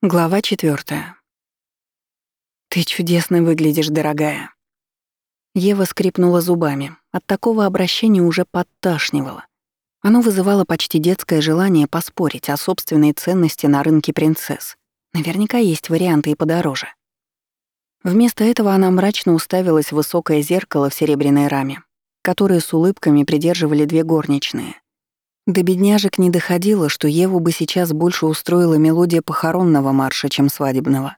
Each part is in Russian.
Глава четвертая. «Ты чудесно выглядишь, дорогая». Ева скрипнула зубами. От такого обращения уже подташнивало. Оно вызывало почти детское желание поспорить о собственной ценности на рынке принцесс. Наверняка есть варианты и подороже. Вместо этого она мрачно уставилась в высокое зеркало в серебряной раме, которое с улыбками придерживали две горничные — до бедняжек не доходило, что Еву бы сейчас больше устроила мелодия похоронного марша, чем свадебного.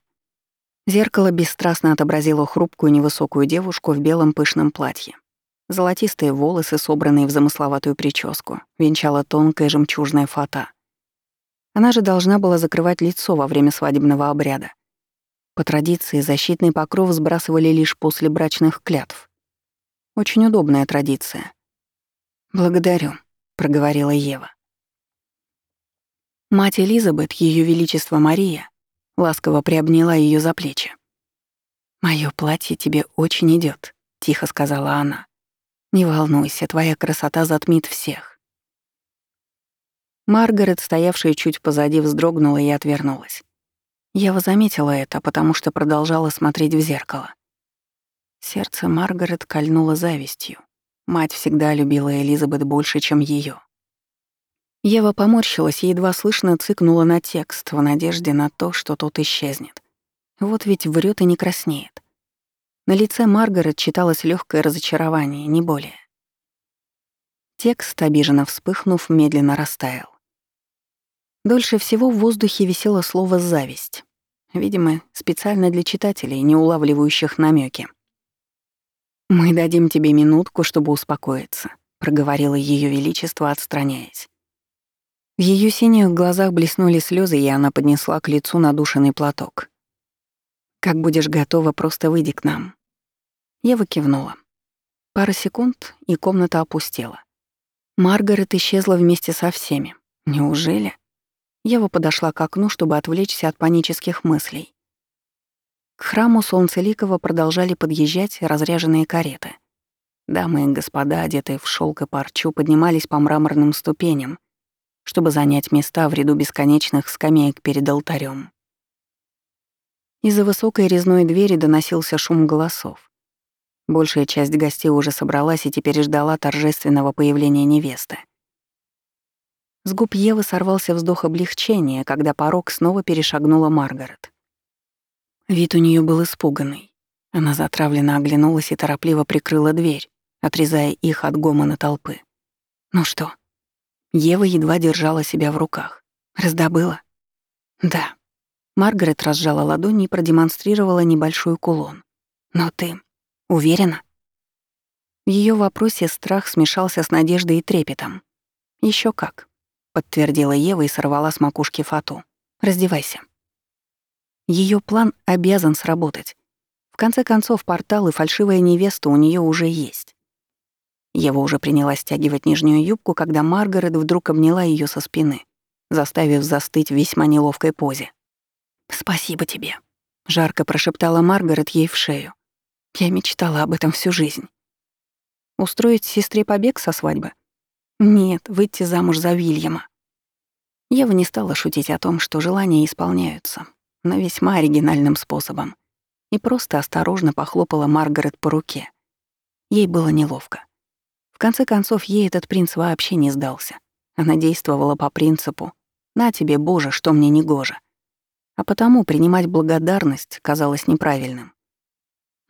Зеркало бесстрастно отобразило хрупкую невысокую девушку в белом пышном платье. Золотистые волосы, собранные в замысловатую прическу, венчала тонкая жемчужная фата. Она же должна была закрывать лицо во время свадебного обряда. По традиции, защитный покров сбрасывали лишь после брачных клятв. Очень удобная традиция. «Благодарю», проговорила Ева. Мать Элизабет, Ее Величество Мария, ласково приобняла ее за плечи. «Моё платье тебе очень идет, тихо сказала она. «Не волнуйся, твоя красота затмит всех». Маргарет, стоявшая чуть позади, вздрогнула и отвернулась. Ева заметила это, потому что продолжала смотреть в зеркало. Сердце Маргарет кольнуло завистью. Мать всегда любила Элизабет больше, чем ее. Ева поморщилась и едва слышно цыкнула на текст в надежде на то, что тот исчезнет. Вот ведь врет и не краснеет. На лице Маргарет читалось легкое разочарование, не более. Текст, обиженно вспыхнув, медленно растаял. Дольше всего в воздухе висело слово «зависть». Видимо, специально для читателей, не улавливающих намеки. «Мы дадим тебе минутку, чтобы успокоиться», — проговорила Ее Величество, отстраняясь. В ее синих глазах блеснули слезы, и она поднесла к лицу надушенный платок. «Как будешь готова, просто выйди к нам». Ева кивнула. Пара секунд, и комната опустела. Маргарет исчезла вместе со всеми. Неужели? Ева подошла к окну, чтобы отвлечься от панических мыслей. К храму Солнцеликова продолжали подъезжать разряженные кареты. Дамы и господа, одетые в шелк и парчу, поднимались по мраморным ступеням, чтобы занять места в ряду бесконечных скамеек перед алтарем. Из-за высокой резной двери доносился шум голосов. Большая часть гостей уже собралась и теперь ждала торжественного появления невесты. С губ Евы сорвался вздох облегчения, когда порог снова перешагнула Маргарет. Вид у нее был испуганный. Она затравленно оглянулась и торопливо прикрыла дверь, отрезая их от гомона толпы. «Ну что?» Ева едва держала себя в руках. «Раздобыла?» «Да». Маргарет разжала ладони и продемонстрировала небольшой кулон. «Но ты уверена?» В её вопросе страх смешался с надеждой и трепетом. Еще как», — подтвердила Ева и сорвала с макушки фату. «Раздевайся». Ее план обязан сработать. В конце концов, портал и фальшивая невеста у нее уже есть. Ева уже принялась стягивать нижнюю юбку, когда Маргарет вдруг обняла ее со спины, заставив застыть в весьма неловкой позе. «Спасибо тебе», — жарко прошептала Маргарет ей в шею. «Я мечтала об этом всю жизнь». «Устроить сестре побег со свадьбы?» «Нет, выйти замуж за Вильяма». Ева не стала шутить о том, что желания исполняются, но весьма оригинальным способом, и просто осторожно похлопала Маргарет по руке. Ей было неловко. В конце концов, ей этот принц вообще не сдался. Она действовала по принципу «на тебе, Боже, что мне не гоже». А потому принимать благодарность казалось неправильным.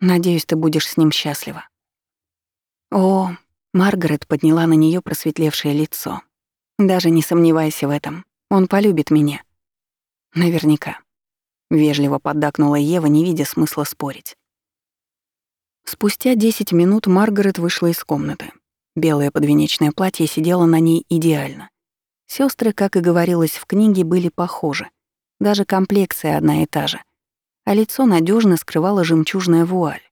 «Надеюсь, ты будешь с ним счастлива». О, Маргарет подняла на нее просветлевшее лицо. «Даже не сомневайся в этом. Он полюбит меня». «Наверняка», Вежливо поддакнула Ева, не видя смысла спорить. Спустя 10 минут Маргарет вышла из комнаты. Белое подвенечное платье сидело на ней идеально. Сестры, как и говорилось в книге, были похожи. Даже комплекция одна и та же. А лицо надежно скрывала жемчужная вуаль.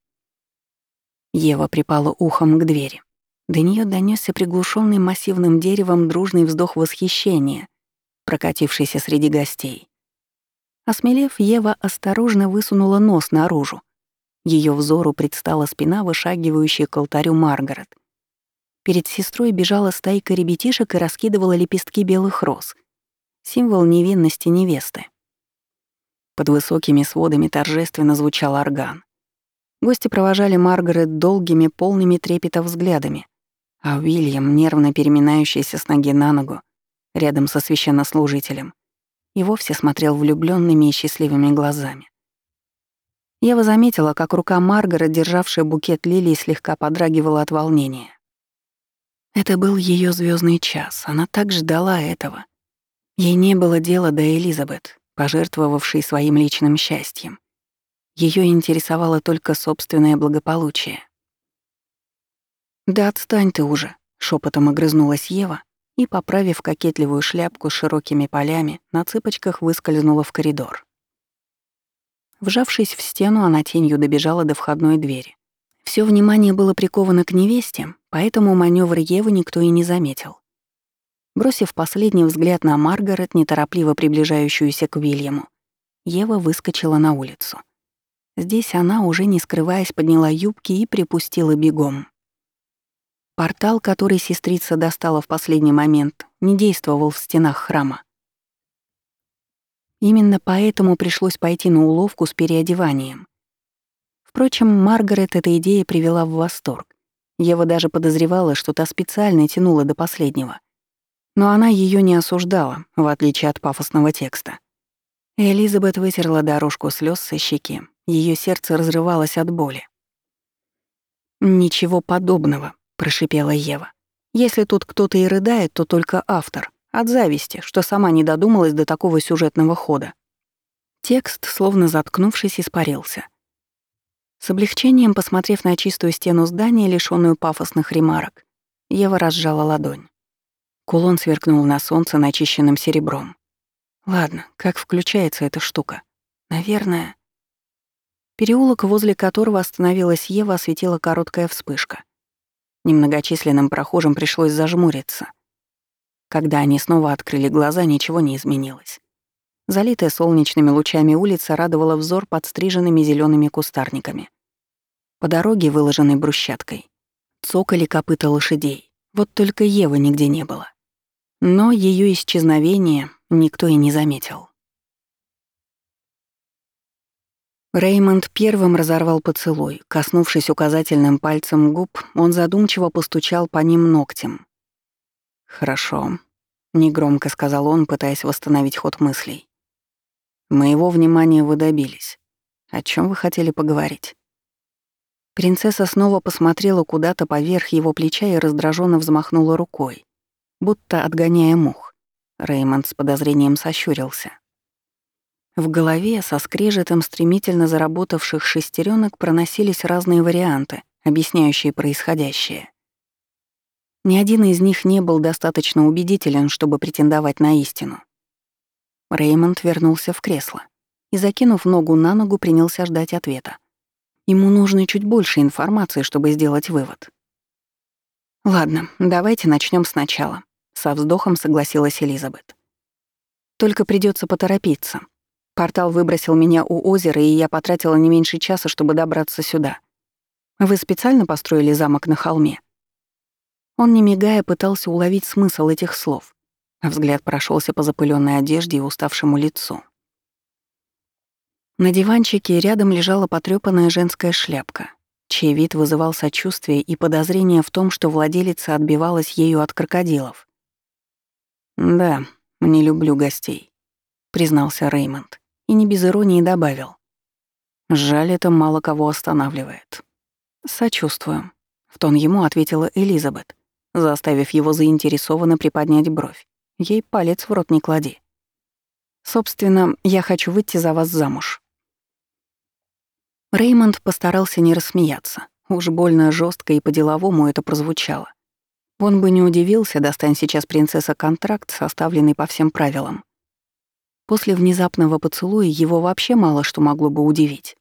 Ева припала ухом к двери. До нее донесся приглушенный массивным деревом дружный вздох восхищения, прокатившийся среди гостей. Осмелев, Ева осторожно высунула нос наружу. Ее взору предстала спина, вышагивающая к алтарю Маргарет. Перед сестрой бежала стайка ребятишек и раскидывала лепестки белых роз. Символ невинности невесты. Под высокими сводами торжественно звучал орган. Гости провожали Маргарет долгими, полными трепета взглядами, а Уильям, нервно переминающийся с ноги на ногу, рядом со священнослужителем, и вовсе смотрел влюбленными и счастливыми глазами. Ева заметила, как рука Маргарет, державшая букет лилий, слегка подрагивала от волнения. Это был ее звездный час, она так ждала этого. Ей не было дела до Элизабет, пожертвовавшей своим личным счастьем. Ее интересовало только собственное благополучие. «Да отстань ты уже», — шепотом огрызнулась Ева и, поправив кокетливую шляпку с широкими полями, на цыпочках выскользнула в коридор. Вжавшись в стену, она тенью добежала до входной двери. Все внимание было приковано к невесте, поэтому маневр Евы никто и не заметил. Бросив последний взгляд на Маргарет, неторопливо приближающуюся к Уильяму, Ева выскочила на улицу. Здесь она, уже не скрываясь, подняла юбки и припустила бегом. Портал, который сестрица достала в последний момент, не действовал в стенах храма. Именно поэтому пришлось пойти на уловку с переодеванием. Впрочем, Маргарет эта идея привела в восторг. Ева даже подозревала, что та специально тянула до последнего. Но она ее не осуждала, в отличие от пафосного текста. Элизабет вытерла дорожку слез со щеки ее сердце разрывалось от боли. «Ничего подобного», — прошипела Ева. «Если тут кто-то и рыдает, то только автор. От зависти, что сама не додумалась до такого сюжетного хода». Текст, словно заткнувшись, испарился. С облегчением, посмотрев на чистую стену здания, лишённую пафосных ремарок, Ева разжала ладонь. Кулон сверкнул на солнце начищенным серебром. Ладно, как включается эта штука? Наверное... Переулок, возле которого остановилась Ева, осветила короткая вспышка. Немногочисленным прохожим пришлось зажмуриться. Когда они снова открыли глаза, ничего не изменилось. Залитая солнечными лучами улица радовала взор подстриженными зелеными кустарниками. По дороге, выложенной брусчаткой, цокали копыта лошадей. Вот только Евы нигде не было. Но ее исчезновение никто и не заметил. Реймонд первым разорвал поцелуй. Коснувшись указательным пальцем губ, он задумчиво постучал по ним ногтем. «Хорошо», — негромко сказал он, пытаясь восстановить ход мыслей. «Моего внимания вы добились. О чем вы хотели поговорить?» Принцесса снова посмотрела куда-то поверх его плеча и раздраженно взмахнула рукой, будто отгоняя мух. Реймонд с подозрением сощурился. В голове со скрежетом стремительно заработавших шестеренок проносились разные варианты, объясняющие происходящее. Ни один из них не был достаточно убедителен, чтобы претендовать на истину. Реймонд вернулся в кресло и, закинув ногу на ногу, принялся ждать ответа. Ему нужно чуть больше информации, чтобы сделать вывод. «Ладно, давайте начнем сначала», — со вздохом согласилась Элизабет. «Только придется поторопиться. Портал выбросил меня у озера, и я потратила не меньше часа, чтобы добраться сюда. Вы специально построили замок на холме?» Он, не мигая, пытался уловить смысл этих слов, взгляд прошелся по запыленной одежде и уставшему лицу. На диванчике рядом лежала потрёпанная женская шляпка, чей вид вызывал сочувствие и подозрение в том, что владелица отбивалась ею от крокодилов. «Да, не люблю гостей», — признался Реймонд и не без иронии добавил. «Жаль, это мало кого останавливает». «Сочувствую», — в тон ему ответила Элизабет, заставив его заинтересованно приподнять бровь. Ей палец в рот не клади. «Собственно, я хочу выйти за вас замуж». Реймонд постарался не рассмеяться. Уж больно жестко и по-деловому это прозвучало. Он бы не удивился, достань сейчас принцесса контракт, составленный по всем правилам. После внезапного поцелуя его вообще мало что могло бы удивить.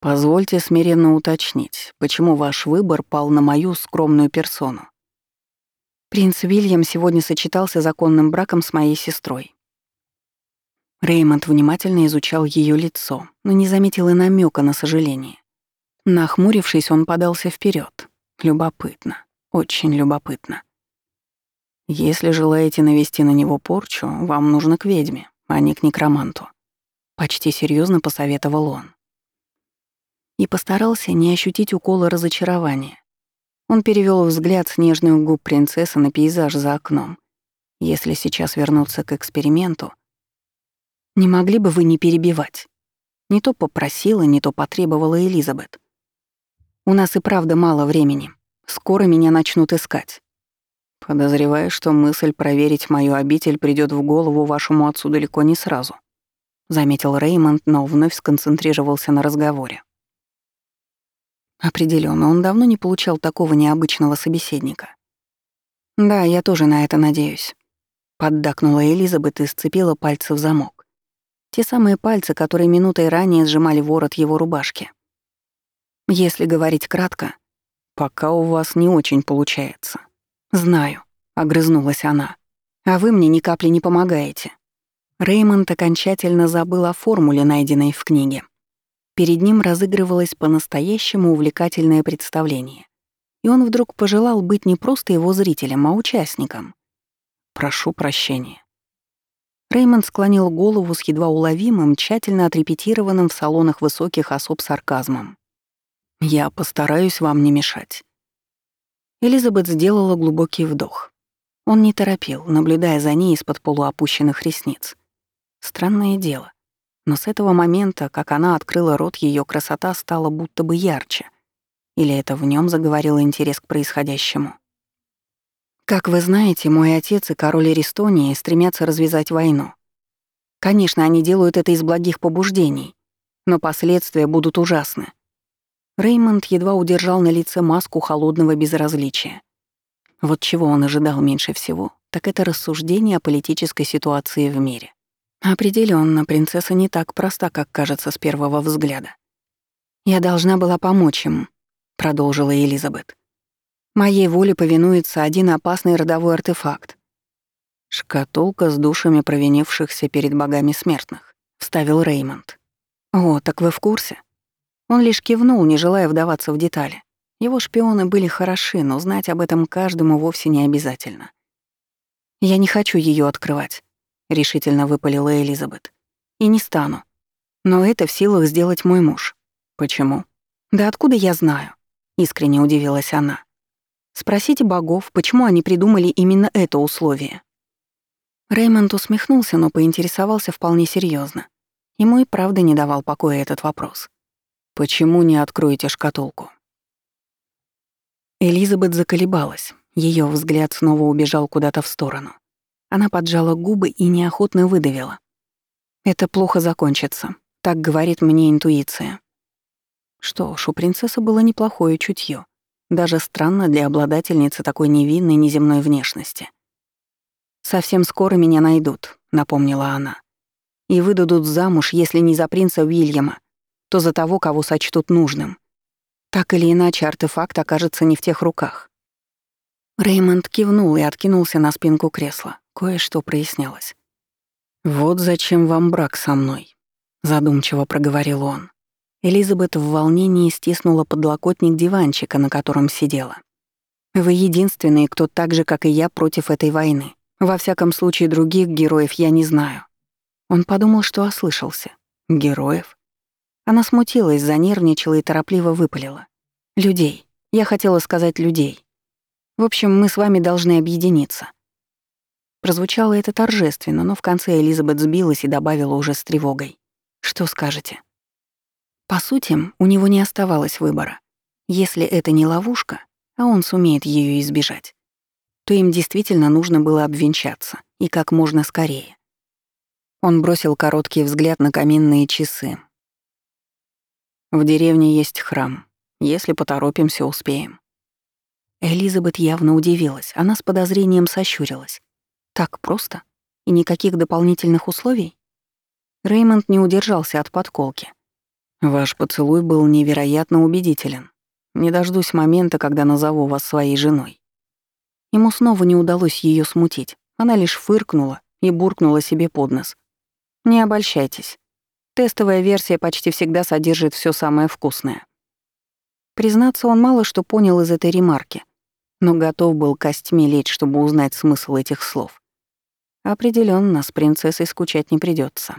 «Позвольте смиренно уточнить, почему ваш выбор пал на мою скромную персону?» Принц Вильям сегодня сочетался законным браком с моей сестрой. Реймонд внимательно изучал ее лицо, но не заметил и намека на сожаление. Нахмурившись, он подался вперед. Любопытно, очень любопытно. Если желаете навести на него порчу, вам нужно к ведьме, а не к некроманту. Почти серьезно посоветовал он. И постарался не ощутить укола разочарования. Он перевел взгляд с нежных губ принцессы на пейзаж за окном. Если сейчас вернуться к эксперименту, не могли бы вы не перебивать? Не то попросила, не то потребовала Элизабет. У нас и правда мало времени. Скоро меня начнут искать. Подозреваю, что мысль проверить мою обитель придет в голову вашему отцу далеко не сразу. Заметил Реймонд, но вновь сконцентрировался на разговоре. Определенно, он давно не получал такого необычного собеседника. «Да, я тоже на это надеюсь», — поддакнула Элизабет и сцепила пальцы в замок. Те самые пальцы, которые минутой ранее сжимали ворот его рубашки. Если говорить кратко, пока у вас не очень получается. Знаю, огрызнулась она. А вы мне ни капли не помогаете. Реймонд окончательно забыл о формуле, найденной в книге. Перед ним разыгрывалось по-настоящему увлекательное представление. И он вдруг пожелал быть не просто его зрителем, а участником. «Прошу прощения», Реймонд склонил голову с едва уловимым, тщательно отрепетированным в салонах высоких особ сарказмом. «Я постараюсь вам не мешать». Элизабет сделала глубокий вдох. Он не торопил, наблюдая за ней из-под полуопущенных ресниц. Странное дело. Но с этого момента, как она открыла рот, ее красота стала будто бы ярче. Или это в нем заговорил интерес к происходящему? Как вы знаете, мой отец и король Эристонии стремятся развязать войну. Конечно, они делают это из благих побуждений, но последствия будут ужасны. Реймонд едва удержал на лице маску холодного безразличия. Вот чего он ожидал меньше всего, так это рассуждение о политической ситуации в мире. Определенно, принцесса не так проста, как кажется с первого взгляда. «Я должна была помочь им», — продолжила Элизабет. Моей воле повинуется один опасный родовой артефакт. «Шкатулка с душами провинившихся перед богами смертных», — вставил Реймонд. «О, так вы в курсе?» Он лишь кивнул, не желая вдаваться в детали. Его шпионы были хороши, но знать об этом каждому вовсе не обязательно. «Я не хочу ее открывать», — решительно выпалила Элизабет. «И не стану. Но это в силах сделать мой муж». «Почему?» «Да откуда я знаю?» — искренне удивилась она. Спросите богов, почему они придумали именно это условие. Реймонд усмехнулся, но поинтересовался вполне серьезно. Ему и правда не давал покоя этот вопрос. «Почему не откроете шкатулку?» Элизабет заколебалась. Ее взгляд снова убежал куда-то в сторону. Она поджала губы и неохотно выдавила. «Это плохо закончится. Так говорит мне интуиция». Что ж, у принцессы было неплохое чутье. Даже странно для обладательницы такой невинной неземной внешности. «Совсем скоро меня найдут», — напомнила она. «И выдадут замуж, если не за принца Уильяма, то за того, кого сочтут нужным. Так или иначе, артефакт окажется не в тех руках». Реймонд кивнул и откинулся на спинку кресла. Кое-что прояснялось. «Вот зачем вам брак со мной», — задумчиво проговорил он. Элизабет в волнении стиснула подлокотник диванчика, на котором сидела. «Вы единственные, кто так же, как и я, против этой войны. Во всяком случае, других героев я не знаю». Он подумал, что ослышался. «Героев?» Она смутилась, занервничала и торопливо выпалила. «Людей. Я хотела сказать людей. В общем, мы с вами должны объединиться». Прозвучало это торжественно, но в конце Элизабет сбилась и добавила уже с тревогой. «Что скажете?» По сути, у него не оставалось выбора. Если это не ловушка, а он сумеет ее избежать, то им действительно нужно было обвенчаться, и как можно скорее. Он бросил короткий взгляд на каминные часы. «В деревне есть храм. Если поторопимся, успеем». Элизабет явно удивилась, она с подозрением сощурилась. «Так просто? И никаких дополнительных условий?» Реймонд не удержался от подколки. Ваш поцелуй был невероятно убедителен. Не дождусь момента, когда назову вас своей женой. Ему снова не удалось ее смутить. Она лишь фыркнула и буркнула себе под нос. Не обольщайтесь. Тестовая версия почти всегда содержит все самое вкусное. Признаться, он мало что понял из этой ремарки, но готов был костьми лечь, чтобы узнать смысл этих слов. Определенно, с принцессой скучать не придется.